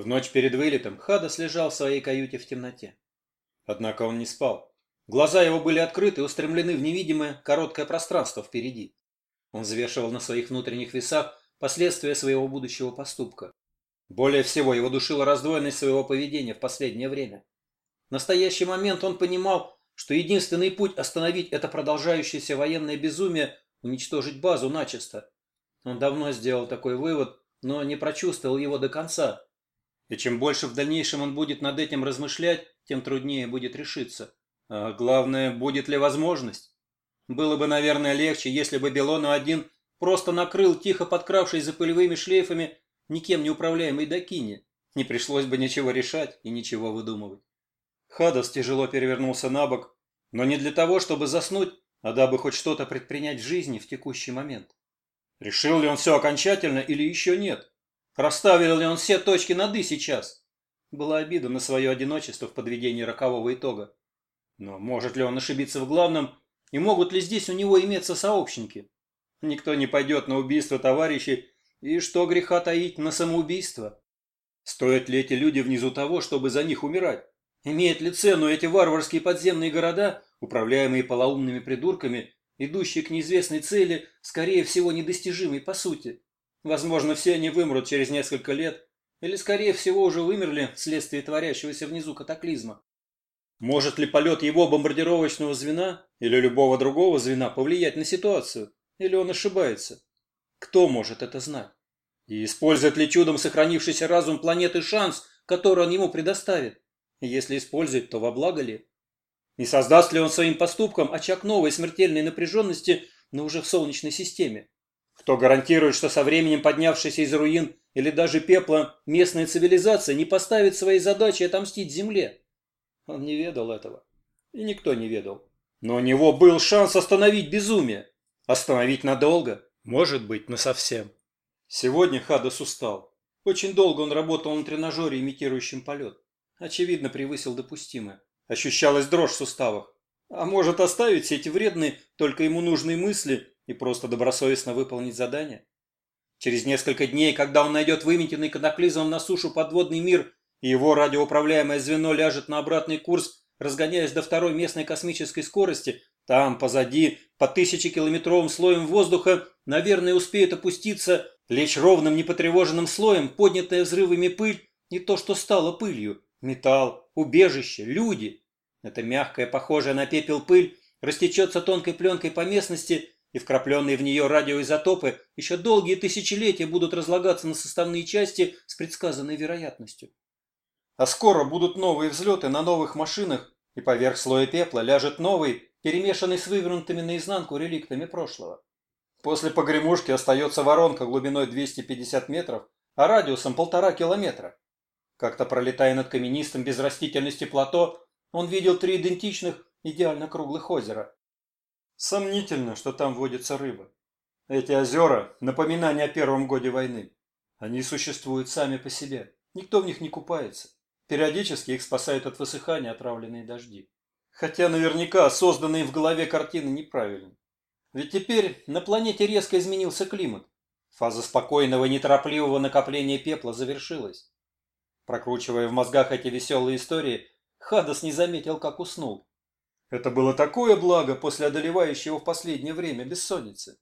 В ночь перед вылетом Хадас лежал в своей каюте в темноте. Однако он не спал. Глаза его были открыты и устремлены в невидимое короткое пространство впереди. Он взвешивал на своих внутренних весах последствия своего будущего поступка. Более всего его душила раздвоенность своего поведения в последнее время. В настоящий момент он понимал, что единственный путь остановить это продолжающееся военное безумие – уничтожить базу начисто. Он давно сделал такой вывод, но не прочувствовал его до конца. И чем больше в дальнейшем он будет над этим размышлять, тем труднее будет решиться. А главное, будет ли возможность? Было бы, наверное, легче, если бы Белону-1 просто накрыл, тихо подкравшись за пылевыми шлейфами, никем не управляемой Дакини. Не пришлось бы ничего решать и ничего выдумывать. Хадас тяжело перевернулся на бок, но не для того, чтобы заснуть, а дабы хоть что-то предпринять в жизни в текущий момент. Решил ли он все окончательно или еще нет? Расставил ли он все точки над «и» сейчас? Была обида на свое одиночество в подведении рокового итога. Но может ли он ошибиться в главном, и могут ли здесь у него иметься сообщники? Никто не пойдет на убийство товарищей, и что греха таить на самоубийство? Стоят ли эти люди внизу того, чтобы за них умирать? Имеют ли цену эти варварские подземные города, управляемые полоумными придурками, идущие к неизвестной цели, скорее всего, недостижимой по сути. Возможно, все они вымрут через несколько лет, или, скорее всего, уже вымерли вследствие творящегося внизу катаклизма. Может ли полет его бомбардировочного звена или любого другого звена повлиять на ситуацию? Или он ошибается? Кто может это знать? И использует ли чудом сохранившийся разум планеты шанс, который он ему предоставит? Если использует, то во благо ли? Не создаст ли он своим поступком очаг новой смертельной напряженности, но уже в Солнечной системе? Кто гарантирует, что со временем поднявшейся из руин или даже пепла местная цивилизация не поставит своей задачей отомстить Земле? Он не ведал этого. И никто не ведал. Но у него был шанс остановить безумие. Остановить надолго, может быть, насовсем. Сегодня Хадас устал. Очень долго он работал на тренажере, имитирующем полет. Очевидно, превысил допустимое. Ощущалась дрожь в суставах. А может оставить все эти вредные, только ему нужные мысли и просто добросовестно выполнить задание? Через несколько дней, когда он найдет выметенный катаклизмом на сушу подводный мир, и его радиоуправляемое звено ляжет на обратный курс, разгоняясь до второй местной космической скорости, там, позади, по тысячекилометровым слоем воздуха, наверное, успеет опуститься, лечь ровным непотревоженным слоем, поднятая взрывами пыль, не то что стало пылью, металл, убежище, люди. Эта мягкая, похожая на пепел пыль, растечется тонкой пленкой по местности, и вкрапленные в нее радиоизотопы еще долгие тысячелетия будут разлагаться на составные части с предсказанной вероятностью. А скоро будут новые взлеты на новых машинах, и поверх слоя пепла ляжет новый, перемешанный с вывернутыми наизнанку реликтами прошлого. После погремушки остается воронка глубиной 250 метров, а радиусом полтора километра. Как-то пролетая над каменистым без растительности плато, он видел три идентичных, идеально круглых озера. Сомнительно, что там водится рыба. Эти озера – напоминание о первом годе войны. Они существуют сами по себе. Никто в них не купается. Периодически их спасают от высыхания отравленные дожди. Хотя наверняка созданные в голове картины неправильны. Ведь теперь на планете резко изменился климат. Фаза спокойного неторопливого накопления пепла завершилась. Прокручивая в мозгах эти веселые истории, Хадас не заметил, как уснул. Это было такое благо после одолевающего в последнее время бессонницы.